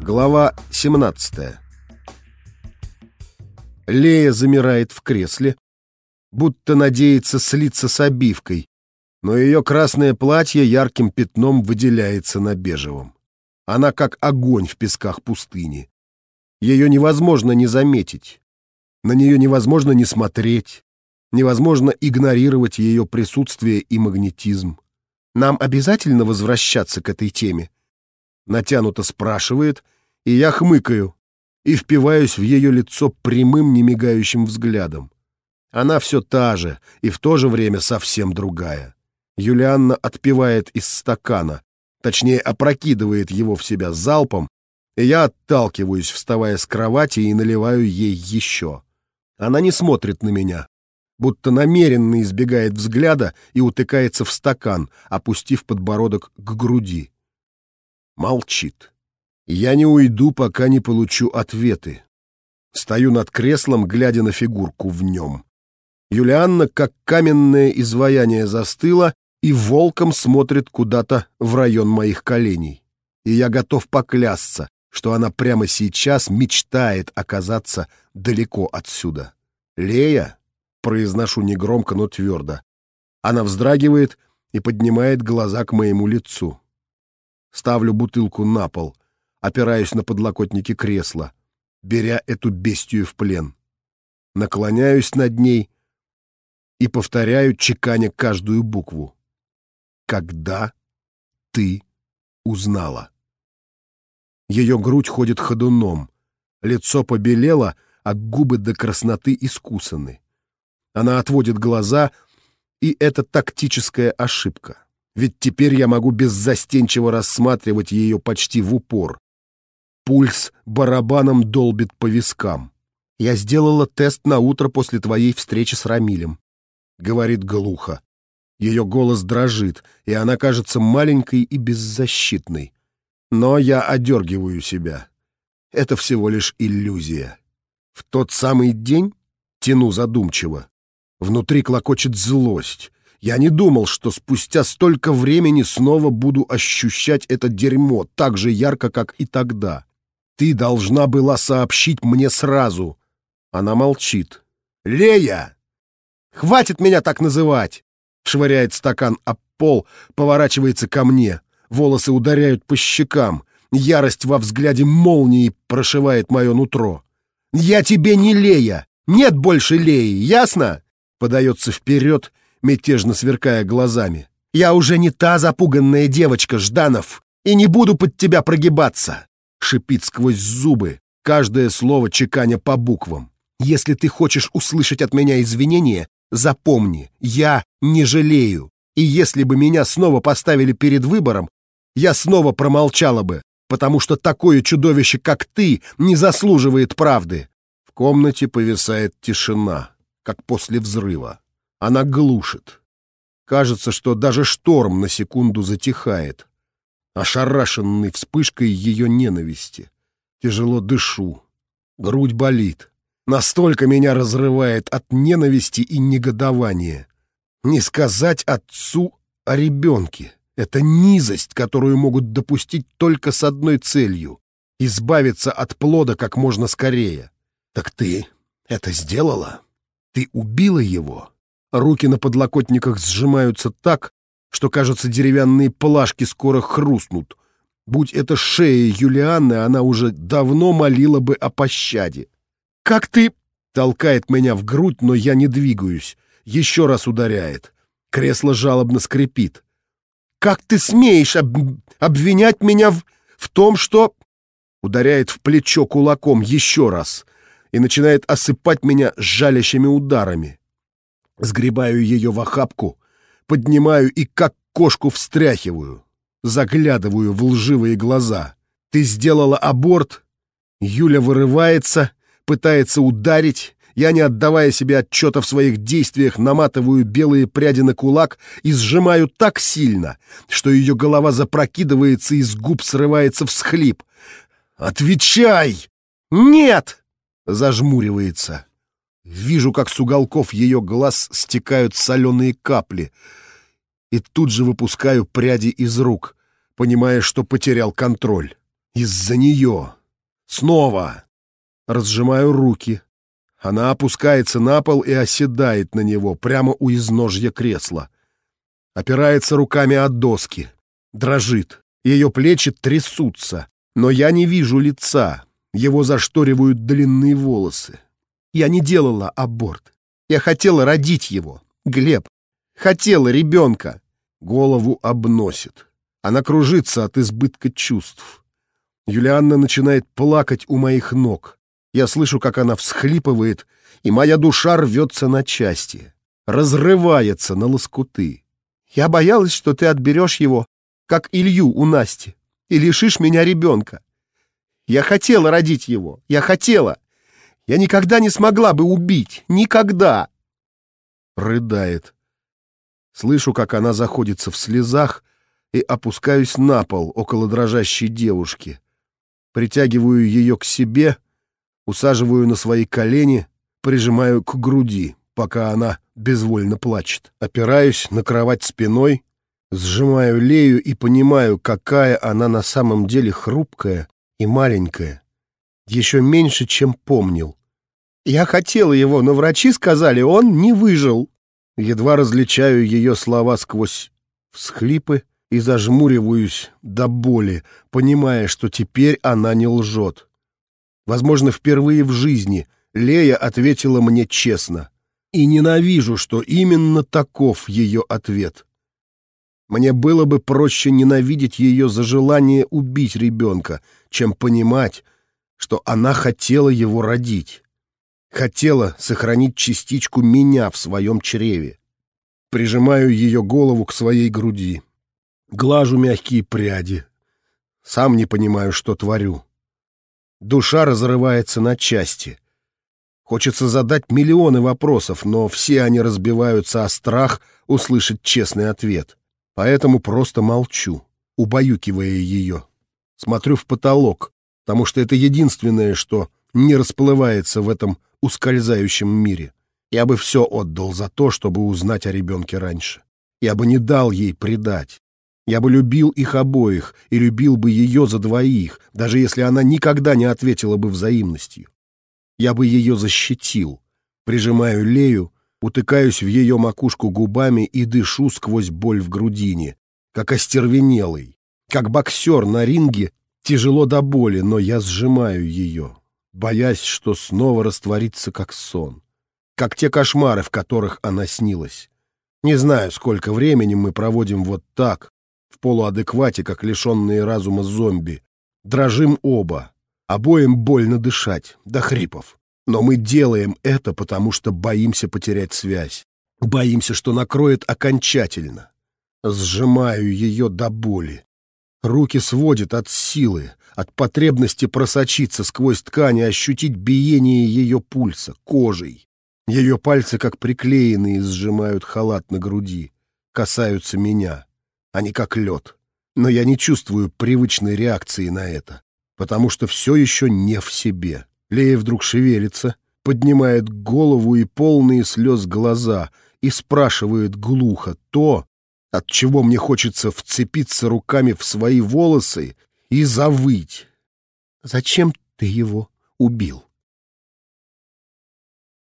Глава 17 Лея замирает в кресле, будто надеется слиться с обивкой, но ее красное платье ярким пятном выделяется на бежевом. Она как огонь в песках пустыни. Ее невозможно не заметить. На нее невозможно не смотреть. Невозможно игнорировать ее присутствие и магнетизм. Нам обязательно возвращаться к этой теме? Натянуто спрашивает, и я хмыкаю и впиваюсь в ее лицо прямым, немигающим взглядом. Она все та же и в то же время совсем другая. Юлианна отпивает из стакана, точнее опрокидывает его в себя залпом, и я отталкиваюсь, вставая с кровати и наливаю ей еще. Она не смотрит на меня, будто намеренно избегает взгляда и утыкается в стакан, опустив подбородок к груди. Молчит. Я не уйду, пока не получу ответы. Стою над креслом, глядя на фигурку в нем. Юлианна, как каменное изваяние, застыла и волком смотрит куда-то в район моих коленей. И я готов поклясться, что она прямо сейчас мечтает оказаться далеко отсюда. «Лея?» Произношу негромко, но твердо. Она вздрагивает и поднимает глаза к моему лицу. Ставлю бутылку на пол, опираюсь на подлокотники кресла, беря эту бестию в плен. Наклоняюсь над ней и повторяю, чеканя каждую букву. «Когда ты узнала?» Ее грудь ходит ходуном, лицо побелело, а губы до красноты искусаны. Она отводит глаза, и это тактическая ошибка. Ведь теперь я могу беззастенчиво рассматривать ее почти в упор. Пульс барабаном долбит по вискам. «Я сделала тест на утро после твоей встречи с Рамилем», — говорит глухо. Ее голос дрожит, и она кажется маленькой и беззащитной. Но я одергиваю себя. Это всего лишь иллюзия. В тот самый день тяну задумчиво. Внутри клокочет злость. Я не думал, что спустя столько времени снова буду ощущать это дерьмо так же ярко, как и тогда. Ты должна была сообщить мне сразу. Она молчит. «Лея! Хватит меня так называть!» Швыряет стакан об пол, поворачивается ко мне. Волосы ударяют по щекам. Ярость во взгляде молнии прошивает мое нутро. «Я тебе не Лея! Нет больше Леи, ясно?» подается вперед, мятежно сверкая глазами. «Я уже не та запуганная девочка, Жданов, и не буду под тебя прогибаться!» Шипит сквозь зубы, каждое слово чеканя по буквам. «Если ты хочешь услышать от меня извинения, запомни, я не жалею, и если бы меня снова поставили перед выбором, я снова промолчала бы, потому что такое чудовище, как ты, не заслуживает правды». В комнате повисает тишина как после взрыва. Она глушит. Кажется, что даже шторм на секунду затихает, ошарашенный вспышкой ее ненависти. Тяжело дышу. Грудь болит. Настолько меня разрывает от ненависти и негодования. Не сказать отцу о ребенке. Это низость, которую могут допустить только с одной целью — избавиться от плода как можно скорее. Так ты это сделала? Ты убила его? Руки на подлокотниках сжимаются так, что, кажется, деревянные плашки скоро хрустнут. Будь это шея Юлианны, она уже давно молила бы о пощаде. «Как ты...» — толкает меня в грудь, но я не двигаюсь. Еще раз ударяет. Кресло жалобно скрипит. «Как ты смеешь об... обвинять меня в... в том, что...» Ударяет в плечо кулаком еще раз и начинает осыпать меня жалящими ударами. Сгребаю ее в охапку, поднимаю и как кошку встряхиваю. Заглядываю в лживые глаза. «Ты сделала аборт?» Юля вырывается, пытается ударить. Я, не отдавая себе отчета в своих действиях, наматываю белые пряди на кулак и сжимаю так сильно, что ее голова запрокидывается и с губ срывается всхлип. «Отвечай!» «Нет!» зажмуривается. Вижу, как с уголков ее глаз стекают соленые капли, и тут же выпускаю пряди из рук, понимая, что потерял контроль. Из-за нее. Снова. Разжимаю руки. Она опускается на пол и оседает на него, прямо у изножья кресла. Опирается руками от доски. Дрожит. Ее плечи трясутся. Но я не вижу лица. Его зашторивают длинные волосы. Я не делала аборт. Я хотела родить его. Глеб. Хотела ребенка. Голову обносит. Она кружится от избытка чувств. Юлианна начинает плакать у моих ног. Я слышу, как она всхлипывает, и моя душа рвется на части, разрывается на лоскуты. Я боялась, что ты отберешь его, как Илью у Насти, и лишишь меня ребенка. Я хотела родить его, я хотела. Я никогда не смогла бы убить, никогда. Рыдает. Слышу, как она заходится в слезах, и опускаюсь на пол около дрожащей девушки. Притягиваю ее к себе — усаживаю на свои колени, прижимаю к груди, пока она безвольно плачет. Опираюсь на кровать спиной, сжимаю Лею и понимаю, какая она на самом деле хрупкая и маленькая. Еще меньше, чем помнил. Я хотела его, но врачи сказали, он не выжил. Едва различаю ее слова сквозь всхлипы и зажмуриваюсь до боли, понимая, что теперь она не лжет. Возможно, впервые в жизни Лея ответила мне честно. И ненавижу, что именно таков ее ответ. Мне было бы проще ненавидеть ее за желание убить ребенка, чем понимать, что она хотела его родить. Хотела сохранить частичку меня в своем чреве. Прижимаю ее голову к своей груди. Глажу мягкие пряди. Сам не понимаю, что творю. Душа разрывается на части. Хочется задать миллионы вопросов, но все они разбиваются о страх услышать честный ответ. Поэтому просто молчу, убаюкивая ее. Смотрю в потолок, потому что это единственное, что не расплывается в этом ускользающем мире. Я бы все отдал за то, чтобы узнать о ребенке раньше. Я бы не дал ей предать. Я бы любил их обоих и любил бы ее за двоих, даже если она никогда не ответила бы взаимностью. Я бы ее защитил. Прижимаю Лею, утыкаюсь в ее макушку губами и дышу сквозь боль в грудине, как остервенелый. Как боксер на ринге тяжело до боли, но я сжимаю ее, боясь, что снова растворится как сон. Как те кошмары, в которых она снилась. Не знаю, сколько времени мы проводим вот так, в полуадеквате, как лишенные разума зомби. Дрожим оба. Обоим больно дышать, до хрипов. Но мы делаем это, потому что боимся потерять связь. Боимся, что накроет окончательно. Сжимаю ее до боли. Руки сводят от силы, от потребности просочиться сквозь ткань и ощутить биение ее пульса, кожей. Ее пальцы, как приклеенные, сжимают халат на груди, касаются меня. Они как лед. Но я не чувствую привычной реакции на это, потому что все еще не в себе. Лея вдруг шевелится, поднимает голову и полные слез глаза и спрашивает глухо то, от чего мне хочется вцепиться руками в свои волосы и завыть. «Зачем ты его убил?»